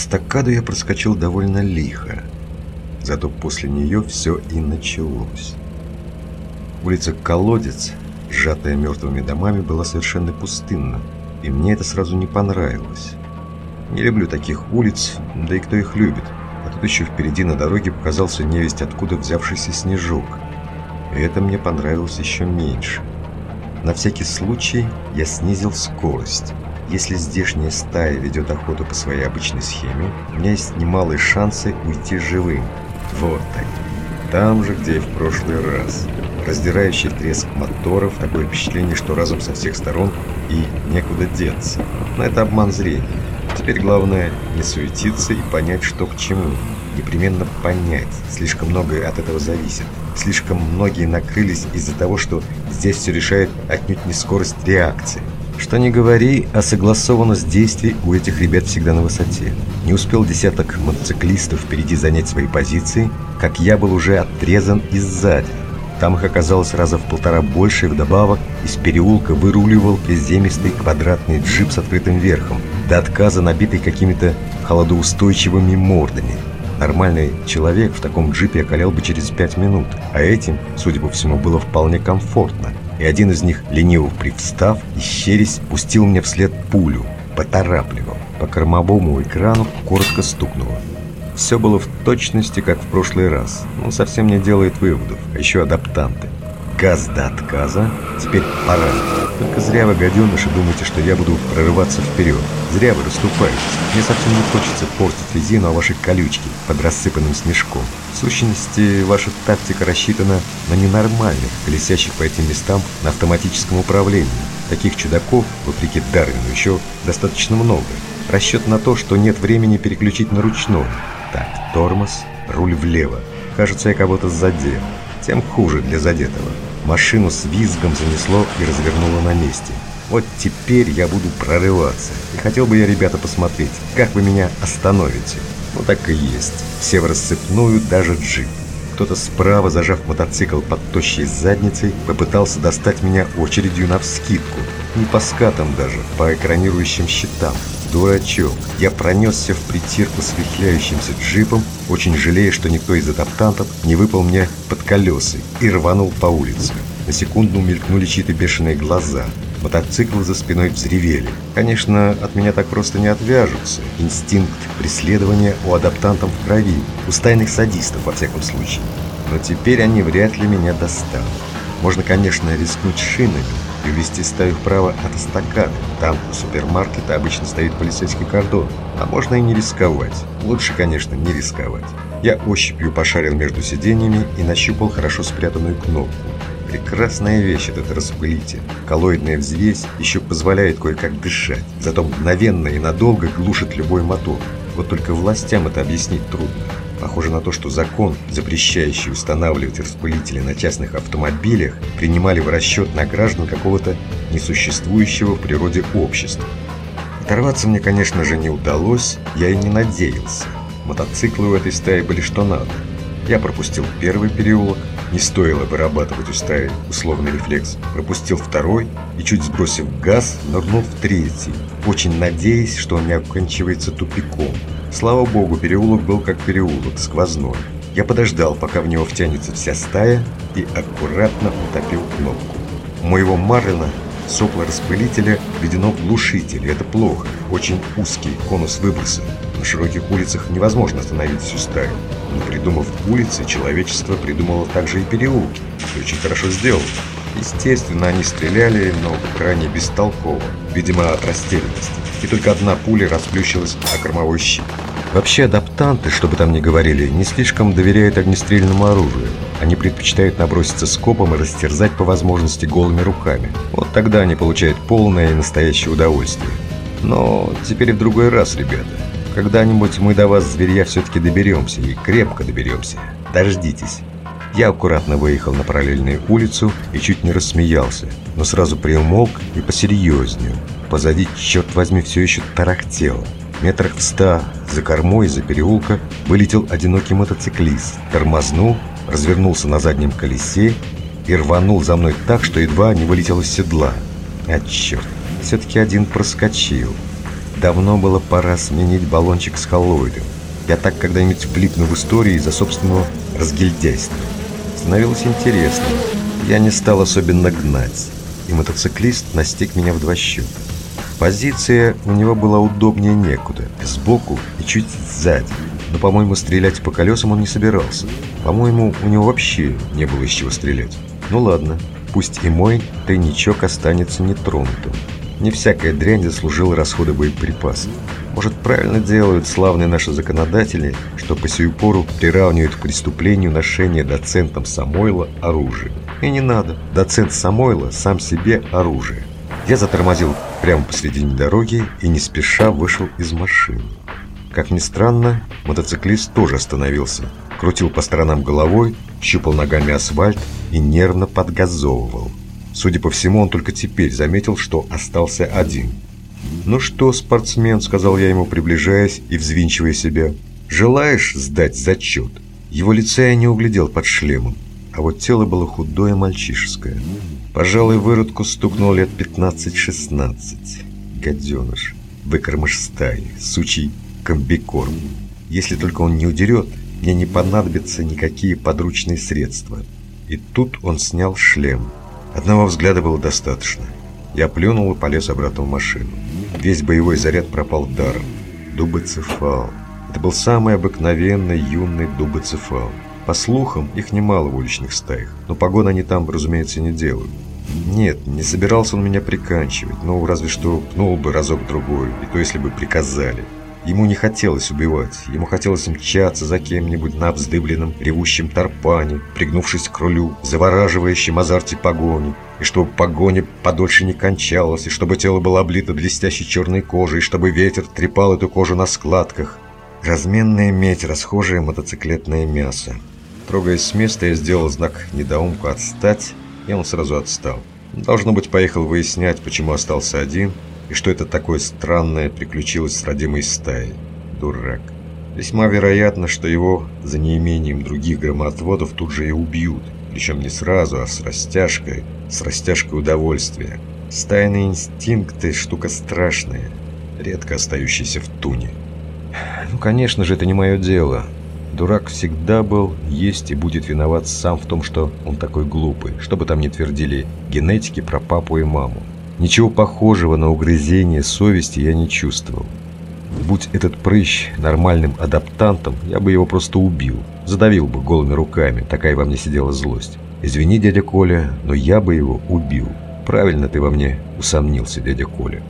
Эстакаду я проскочил довольно лихо. Зато после нее все и началось. Улица Колодец, сжатая мертвыми домами, была совершенно пустынна, и мне это сразу не понравилось. Не люблю таких улиц, да и кто их любит. А тут еще впереди на дороге показался невесть откуда взявшийся снежок. И это мне понравилось еще меньше. На всякий случай я снизил скорость. Если здешняя стая ведет охоту по своей обычной схеме, у меня есть немалые шансы уйти живым. Вот они. Там же, где и в прошлый раз. Раздирающий треск моторов, такое впечатление, что разом со всех сторон и некуда деться. Но это обман зрения. Теперь главное не суетиться и понять, что к чему. Непременно понять. Слишком многое от этого зависит. Слишком многие накрылись из-за того, что здесь все решает отнюдь не скорость реакции. Что не говори, а согласованность действий у этих ребят всегда на высоте. Не успел десяток мотоциклистов впереди занять свои позиции, как я был уже отрезан и сзади. Там их оказалось раза в полтора больше, и вдобавок из переулка выруливал приземистый квадратный джип с открытым верхом, до отказа набитый какими-то холодоустойчивыми мордами. Нормальный человек в таком джипе околел бы через пять минут, а этим, судя по всему, было вполне комфортно и один из них, лениво привстав, исчерись, пустил мне вслед пулю, поторапливал. По кормовому экрану коротко стукнуло. Все было в точности, как в прошлый раз, но совсем не делает выводов, а еще адаптанты. Газ до отказа, теперь пора. Только зря вы, гаденыши, думаете, что я буду прорываться вперед. Зря вы расступаетесь. Мне совсем не хочется портить резину о ваши колючки под рассыпанным снежком. В сущности, ваша тактика рассчитана на ненормальных, колесящих по этим местам на автоматическом управлении. Таких чудаков, вопреки Дарвину, еще достаточно много. Расчет на то, что нет времени переключить на ручной. Так, тормоз, руль влево. Кажется, я кого-то задел. Тем хуже для задетого. Машину с визгом занесло и развернуло на месте. Вот теперь я буду прорываться. И хотел бы я, ребята, посмотреть, как вы меня остановите. Ну так и есть. Все в рассыпную, даже джип. Кто-то справа, зажав мотоцикл под тощей задницей, попытался достать меня очередью навскидку. Не по скатам даже, по экранирующим щитам. Дурачок. Я пронесся в притирку с вихляющимся джипом, очень жалея, что никто из адаптантов не выпал мне под колеса и рванул по улице. На секунду мелькнули чьи-то бешеные глаза. Мотоциклы за спиной взревели. Конечно, от меня так просто не отвяжутся. Инстинкт преследования у адаптантов в крови, у стайных садистов во всяком случае. Но теперь они вряд ли меня достанут. Можно, конечно, рискнуть шинами, и увести стаю вправо от эстакады. Там, у супермаркета, обычно стоит полицейский кордон. А можно и не рисковать. Лучше, конечно, не рисковать. Я ощупью пошарил между сиденьями и нащупал хорошо спрятанную кнопку. Прекрасная вещь этот распылитель. Коллоидная взвесь еще позволяет кое-как дышать, зато мгновенно и надолго глушит любой мотор. Вот только властям это объяснить трудно. Похоже на то, что закон, запрещающий устанавливать распылители на частных автомобилях, принимали в расчет на граждан какого-то несуществующего в природе общества. Оторваться мне, конечно же, не удалось, я и не надеялся. Мотоциклы у этой стаи были что надо. Я пропустил первый переулок, не стоило вырабатывать у стаи условный рефлекс. Пропустил второй и, чуть сбросив газ, нырнул в третий, очень надеясь, что он не оканчивается тупиком. Слава богу, переулок был как переулок, сквозной. Я подождал, пока в него втянется вся стая, и аккуратно утопил кнопку. У моего Марлина сопло распылителя введено в глушитель, это плохо. Очень узкий конус выброса. На широких улицах невозможно остановить всю стаю. Но придумав улицы, человечество придумало также и переулки. И очень хорошо сделано. Естественно, они стреляли, но крайне бестолково, видимо, от растерянности. И только одна пуля расплющилась о кормовой щит. Вообще адаптанты, что бы там ни говорили, не слишком доверяют огнестрельному оружию. Они предпочитают наброситься скопом и растерзать по возможности голыми руками. Вот тогда они получают полное и настоящее удовольствие. Но теперь в другой раз, ребята. Когда-нибудь мы до вас, зверья, все-таки доберемся, и крепко доберемся. Дождитесь. Я аккуратно выехал на параллельную улицу и чуть не рассмеялся, но сразу приумолк и посерьезнее. Позади, черт возьми, все еще тарахтело. Метрах в ста за кормой из-за переулка вылетел одинокий мотоциклист, тормознул, развернулся на заднем колесе и рванул за мной так, что едва не вылетел из седла. А черт, все-таки один проскочил. давно было пора сменить баллончик с холлоидом. Я так когда-нибудь влипну в истории из-за собственного разгильдяйства. Становилось интересно. Я не стал особенно гнать, и мотоциклист настиг меня в два счета. Позиция у него была удобнее некуда, сбоку и чуть сзади. Но, по-моему, стрелять по колесам он не собирался. По-моему, у него вообще не было из чего стрелять. Ну ладно, пусть и мой тайничок останется нетронутым. Не всякая дрянь заслужила расходы боеприпасов. Может, правильно делают славные наши законодатели, что по сию пору приравнивают к преступлению ношение доцентом Самойла оружия. И не надо. Доцент Самойла сам себе оружие. Я затормозил прямо посредине дороги и не спеша вышел из машины. Как ни странно, мотоциклист тоже остановился, крутил по сторонам головой, щупал ногами асфальт и нервно подгазовывал. Судя по всему, он только теперь заметил, что остался один. «Ну что, спортсмен», — сказал я ему, приближаясь и взвинчивая себя, — «желаешь сдать зачет?» Его лица я не углядел под шлемом, а вот тело было худое мальчишеское. Пожалуй, выродку стукнул лет 15-16. Гаденыш, выкормыш стаи, сучий комбикорм. Если только он не удерет, мне не понадобятся никакие подручные средства. И тут он снял шлем. Одного взгляда было достаточно. Я плюнул и полез обратно в машину. Весь боевой заряд пропал даром. Дубоцефал. Это был самый обыкновенный юный дубоцефал. По слухам, их немало в уличных стаях, но погон они там, разумеется, не делают. Нет, не собирался он меня приканчивать, но разве что пнул бы разок-другой, и то если бы приказали. Ему не хотелось убивать, ему хотелось мчаться за кем-нибудь на вздыбленном ревущем тарпане, пригнувшись к рулю, завораживающем азарте погони, и чтобы погоня подольше не кончалась, и чтобы тело было облито блестящей черной кожей, и чтобы ветер трепал эту кожу на складках. Разменная медь, расхожее мотоциклетное мясо. Трогаясь с места, я сделал знак недоумку «отстать», и он сразу отстал. Должно быть, поехал выяснять, почему остался один, и что это такое странное приключилось с родимой стаей. Дурак. Весьма вероятно, что его за неимением других громоотводов тут же и убьют, причем не сразу, а с растяжкой, с растяжкой удовольствия. Стайные инстинкты – штука страшная, редко остающаяся в туне. Ну, конечно же, это не мое дело. Дурак всегда был, есть и будет виноват сам в том, что он такой глупый, что бы там ни твердили генетики про папу и маму. Ничего похожего на угрызение совести я не чувствовал. Будь этот прыщ нормальным адаптантом, я бы его просто убил. Задавил бы голыми руками, такая во мне сидела злость. Извини, дядя Коля, но я бы его убил. Правильно ты во мне усомнился, дядя Коля.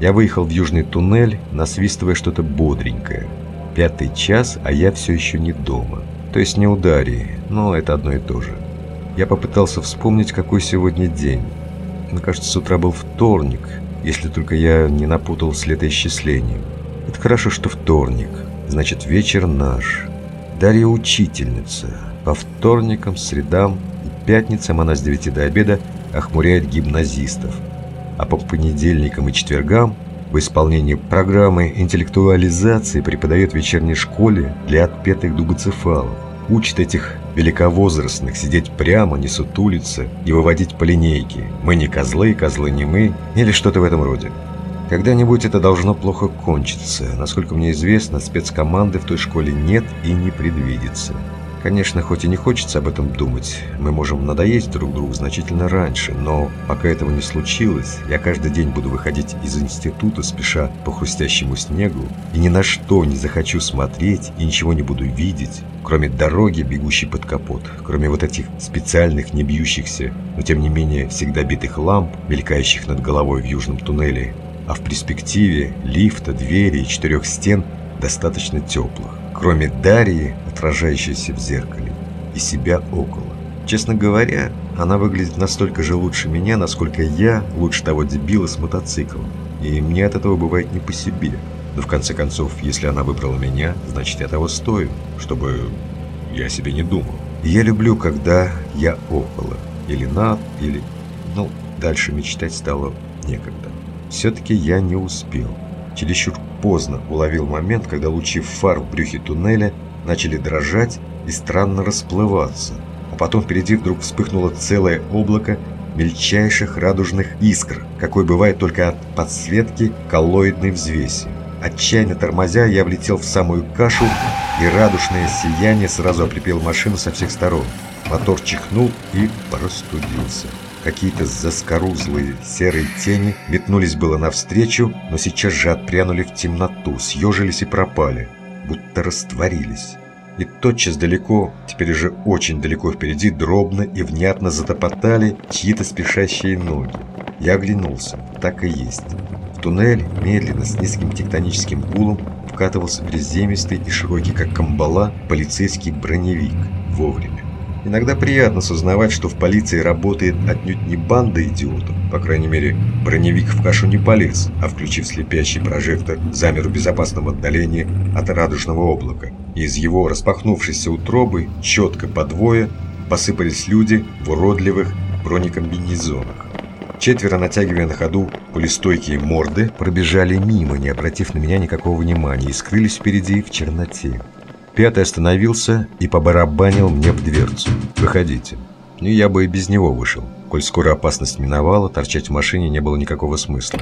Я выехал в южный туннель, насвистывая что-то бодренькое. Пятый час, а я все еще не дома. То есть не у Дарьи, но это одно и то же. Я попытался вспомнить, какой сегодня день. Мне кажется, с утра был вторник, если только я не напутал с летоисчислением. Это хорошо, что вторник. Значит, вечер наш. Дарья учительница. По вторникам, средам и пятницам она с 9 до обеда охмуряет гимназистов. А по понедельникам и четвергам в исполнении программы интеллектуализации преподает в вечерней школе для отпетых дугоцефалов. Учит этих великовозрастных сидеть прямо, не сутулиться и выводить по линейке. Мы не козлы, козлы не мы, или что-то в этом роде. Когда-нибудь это должно плохо кончиться. Насколько мне известно, спецкоманды в той школе нет и не предвидится. Конечно, хоть и не хочется об этом думать, мы можем надоесть друг другу значительно раньше, но пока этого не случилось, я каждый день буду выходить из института, спеша по хрустящему снегу, и ни на что не захочу смотреть и ничего не буду видеть, кроме дороги, бегущей под капот, кроме вот этих специальных, не бьющихся, но тем не менее всегда битых ламп, мелькающих над головой в южном туннеле, а в перспективе лифта, двери и четырех стен достаточно теплых кроме Дарьи, отражающейся в зеркале, и себя около. Честно говоря, она выглядит настолько же лучше меня, насколько я лучше того дебила с мотоциклом. И мне от этого бывает не по себе. Но в конце концов, если она выбрала меня, значит я того стою, чтобы я себе не думал. Я люблю, когда я около. Или над, или... Ну, дальше мечтать стало некогда. Все-таки я не успел. Чересчур поздно уловил момент, когда лучи фар в брюхе туннеля начали дрожать и странно расплываться. А потом впереди вдруг вспыхнуло целое облако мельчайших радужных искр, какой бывает только от подсветки коллоидной взвеси. Отчаянно тормозя, я влетел в самую кашу, и радужное сияние сразу облепило машину со всех сторон. Мотор чихнул и простудился. Какие-то заскорузлые серые тени метнулись было навстречу, но сейчас же отпрянули в темноту, съежились и пропали, будто растворились. И тотчас далеко, теперь уже очень далеко впереди, дробно и внятно затопотали чьи-то спешащие ноги. Я оглянулся. Так и есть. В туннель, медленно, с низким тектоническим гулом, вкатывался приземистый и широкий, как камбала, полицейский броневик. Вовремя. Иногда приятно сознавать, что в полиции работает отнюдь не банда идиотов. По крайней мере, броневик в кашу не полез, а включив слепящий прожектор, замер в безопасном отдалении от радужного облака. И из его распахнувшейся утробы, четко по двое, посыпались люди в уродливых бронекомбинезонах. Четверо, натягивая на ходу пулестойкие морды, пробежали мимо, не обратив на меня никакого внимания, и скрылись впереди в черноте. Пятый остановился и побарабанил мне в дверцу. «Выходите». Ну, я бы и без него вышел. Коль скоро опасность миновала, торчать в машине не было никакого смысла.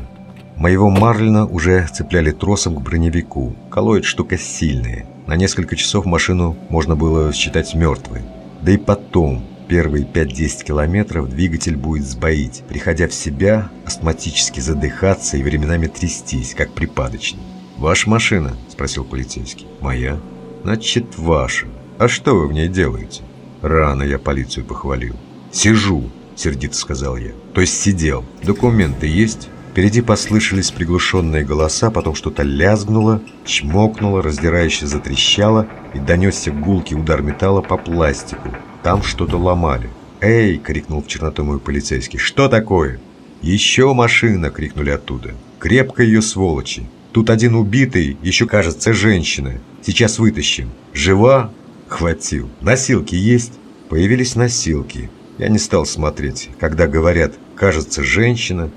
Моего Марлина уже цепляли тросом к броневику. Колоид штука сильная. На несколько часов машину можно было считать мертвой. Да и потом, первые 5-10 километров двигатель будет сбоить, приходя в себя, астматически задыхаться и временами трястись, как припадочный. «Ваша машина?» – спросил полицейский. «Моя». Значит, ваша. А что вы в ней делаете? Рано я полицию похвалил. Сижу, сердито сказал я. То есть сидел. Документы есть? Впереди послышались приглушенные голоса, потом что-то лязгнуло, чмокнуло, раздирающе затрещало и донесся гулкий удар металла по пластику. Там что-то ломали. «Эй!» — крикнул в черноту мой полицейский. «Что такое?» «Еще машина!» — крикнули оттуда. «Крепко ее, сволочи! Тут один убитый, еще кажется, женщина. Сейчас вытащим. Жива? Хватил. Носилки есть? Появились носилки. Я не стал смотреть. Когда говорят «кажется, женщина»,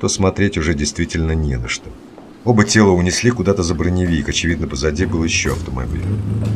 то смотреть уже действительно не на что. Оба тела унесли куда-то за броневик. Очевидно, позади был еще автомобиль.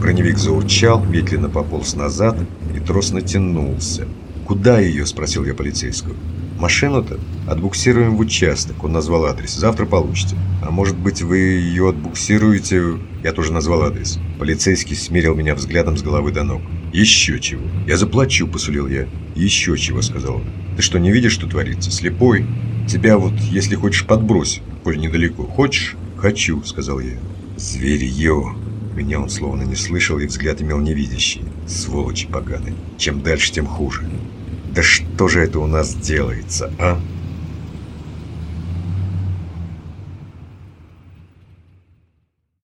Броневик заурчал, медленно пополз назад, и трос натянулся. «Куда ее?» – спросил я полицейского. Машину-то отбуксируем в участок, он назвал адрес. Завтра получите. А может быть, вы ее отбуксируете... Я тоже назвал адрес. Полицейский смерил меня взглядом с головы до ног. Еще чего. Я заплачу, посулил я. Еще чего, сказал он. Ты что, не видишь, что творится? Слепой? Тебя вот, если хочешь, подбрось, коль недалеко. Хочешь? Хочу, сказал я. Зверье. Меня он словно не слышал и взгляд имел невидящий. Сволочи поганые. Чем дальше, тем хуже. Да что же это у нас делается, а?